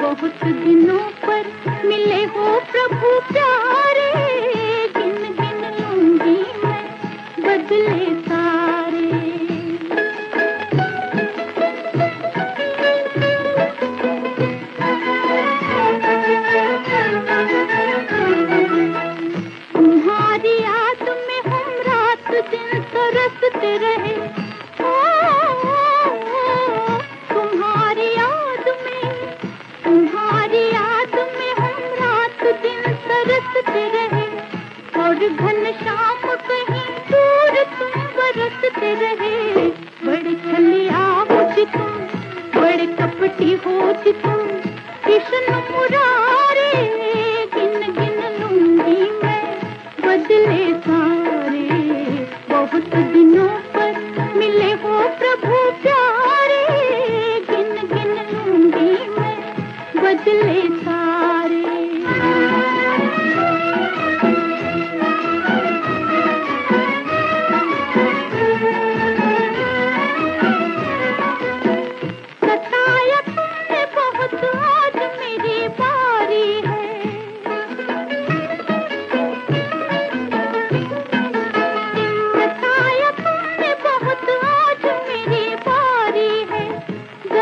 बहुत दिनों पर। मिले हो प्रभु प्यारे दिन तरसते रहे तुम्हारी याद में तुम्हारी याद में हम रात दिन तरसते रहे और घन शाम कहीं दूर तुम बरसते रहे बड़े छलिया होती तुम बड़े कपटी होती तुम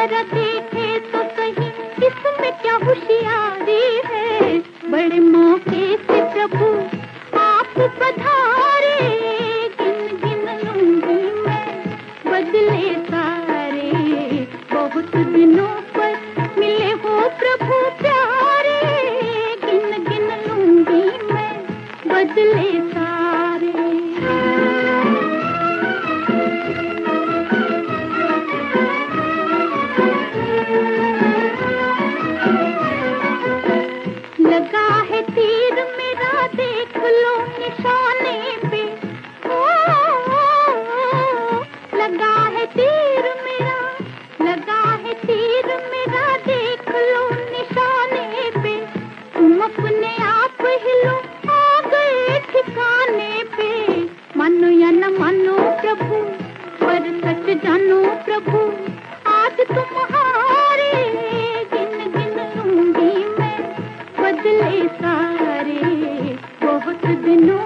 जरा देखे तो सही। इसमें क्या होशियारी है? बड़े मौके प्रभु आज तुम्हारे गिन गिन लूँगी मैं बदले सारे बहुत दिनों